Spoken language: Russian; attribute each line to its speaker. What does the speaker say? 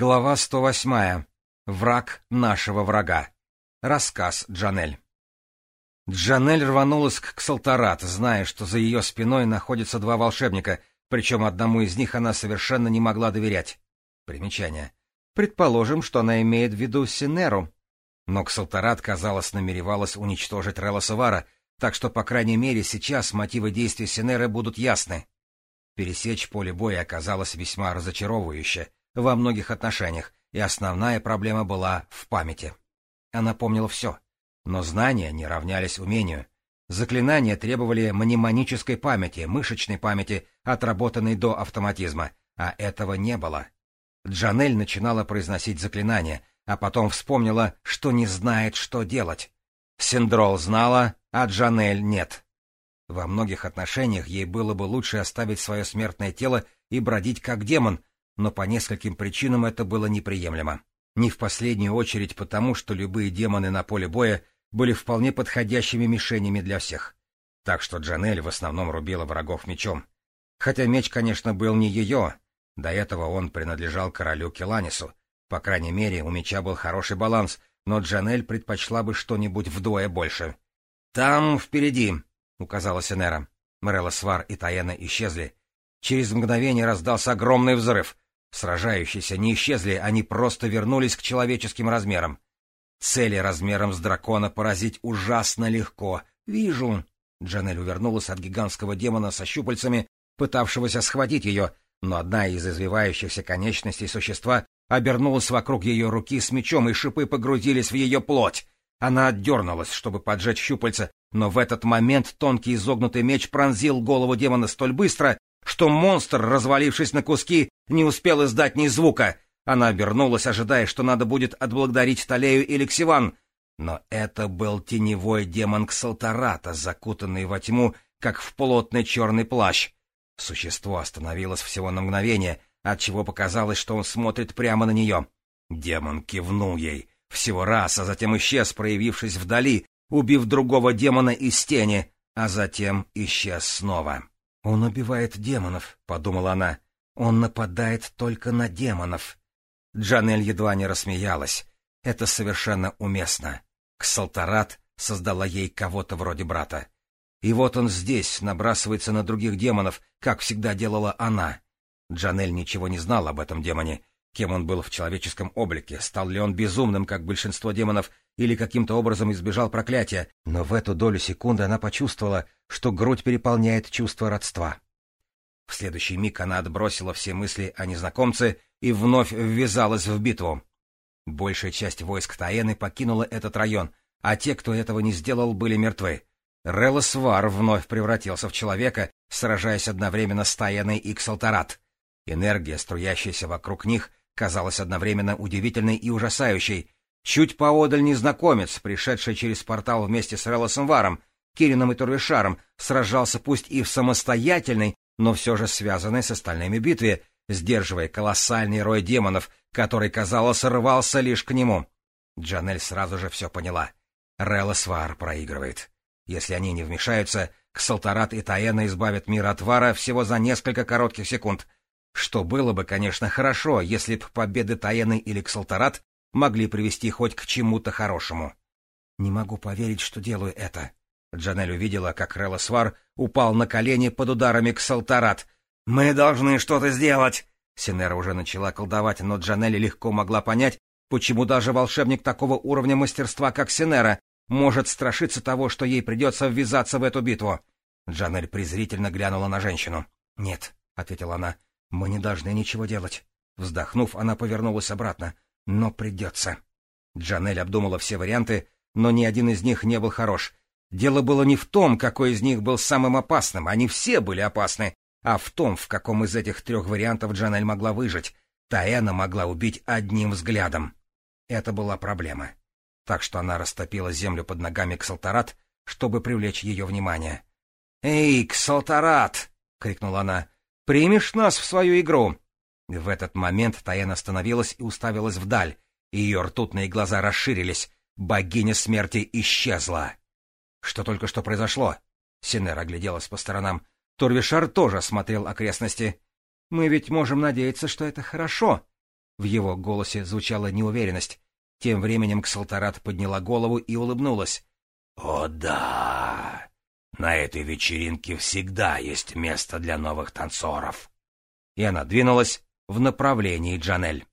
Speaker 1: Глава 108. Враг нашего врага. Рассказ Джанель. Джанель рванулась к Ксалтарат, зная, что за ее спиной находятся два волшебника, причем одному из них она совершенно не могла доверять. Примечание. Предположим, что она имеет в виду Синеру. Но Ксалтарат, казалось, намеревалась уничтожить Релла так что, по крайней мере, сейчас мотивы действий Синеры будут ясны. Пересечь поле боя оказалось весьма разочаровывающе — во многих отношениях, и основная проблема была в памяти. Она помнила все, но знания не равнялись умению. Заклинания требовали мнемонической памяти, мышечной памяти, отработанной до автоматизма, а этого не было. Джанель начинала произносить заклинания, а потом вспомнила, что не знает, что делать. Синдрол знала, а Джанель нет. Во многих отношениях ей было бы лучше оставить свое смертное тело и бродить как демон, но по нескольким причинам это было неприемлемо. Не в последнюю очередь потому, что любые демоны на поле боя были вполне подходящими мишенями для всех. Так что Джанель в основном рубила врагов мечом. Хотя меч, конечно, был не ее. До этого он принадлежал королю Келанису. По крайней мере, у меча был хороший баланс, но Джанель предпочла бы что-нибудь вдвое больше. «Там впереди», — указала Сенера. Морелла Свар и Таена исчезли. Через мгновение раздался огромный взрыв — Сражающиеся не исчезли, они просто вернулись к человеческим размерам. Цели размером с дракона поразить ужасно легко. Вижу. Джанель увернулась от гигантского демона со щупальцами, пытавшегося схватить ее, но одна из извивающихся конечностей существа обернулась вокруг ее руки с мечом, и шипы погрузились в ее плоть. Она отдернулась, чтобы поджать щупальца, но в этот момент тонкий изогнутый меч пронзил голову демона столь быстро, что монстр, развалившись на куски, не успел издать ни звука. Она обернулась, ожидая, что надо будет отблагодарить Талею и Лексиван. Но это был теневой демон Ксалтарата, закутанный во тьму, как в плотный черный плащ. Существо остановилось всего на мгновение, отчего показалось, что он смотрит прямо на нее. Демон кивнул ей всего раз, а затем исчез, проявившись вдали, убив другого демона из тени, а затем исчез снова. «Он убивает демонов», — подумала она. «Он нападает только на демонов». Джанель едва не рассмеялась. Это совершенно уместно. Ксалтарат создала ей кого-то вроде брата. И вот он здесь набрасывается на других демонов, как всегда делала она. Джанель ничего не знала об этом демоне, Кем он был в человеческом облике, стал ли он безумным, как большинство демонов, или каким-то образом избежал проклятия, но в эту долю секунды она почувствовала, что грудь переполняет чувство родства. В следующий миг она отбросила все мысли о незнакомце и вновь ввязалась в битву. Большая часть войск Таены покинула этот район, а те, кто этого не сделал, были мертвы. Релосвар вновь превратился в человека, сражаясь одновременно с Таеной и Ксалтарат. Энергия, струящаяся вокруг них, казалась одновременно удивительной и ужасающей. Чуть поодаль незнакомец, пришедший через портал вместе с Релосом Варом, Кирином и Турвишаром, сражался пусть и в самостоятельной, но все же связанной с остальными битве, сдерживая колоссальный рой демонов, который, казалось, рвался лишь к нему. Джанель сразу же все поняла. Релос Вар проигрывает. Если они не вмешаются, Ксалтарат и Таэна избавят мир от Вара всего за несколько коротких секунд — что было бы, конечно, хорошо, если б победы Таены или Ксалтарат могли привести хоть к чему-то хорошему. «Не могу поверить, что делаю это». Джанель увидела, как Релосвар упал на колени под ударами Ксалтарат. «Мы должны что-то сделать!» Синера уже начала колдовать, но Джанелли легко могла понять, почему даже волшебник такого уровня мастерства, как Синера, может страшиться того, что ей придется ввязаться в эту битву. Джанель презрительно глянула на женщину. «Нет», — ответила она, мы не должны ничего делать. Вздохнув, она повернулась обратно. Но придется. Джанель обдумала все варианты, но ни один из них не был хорош. Дело было не в том, какой из них был самым опасным, они все были опасны, а в том, в каком из этих трех вариантов Джанель могла выжить. Таэна могла убить одним взглядом. Это была проблема. Так что она растопила землю под ногами Ксалтарат, чтобы привлечь ее внимание. «Эй, Ксалтарат!» — крикнула она. Примешь нас в свою игру?» В этот момент Таяна остановилась и уставилась вдаль. Ее ртутные глаза расширились. Богиня смерти исчезла. Что только что произошло? Синер огляделась по сторонам. Турвишар тоже смотрел окрестности. «Мы ведь можем надеяться, что это хорошо!» В его голосе звучала неуверенность. Тем временем Ксалтарат подняла голову и улыбнулась.
Speaker 2: «О да!» На этой вечеринке всегда есть место для новых танцоров.
Speaker 1: И она двинулась в направлении Джанель.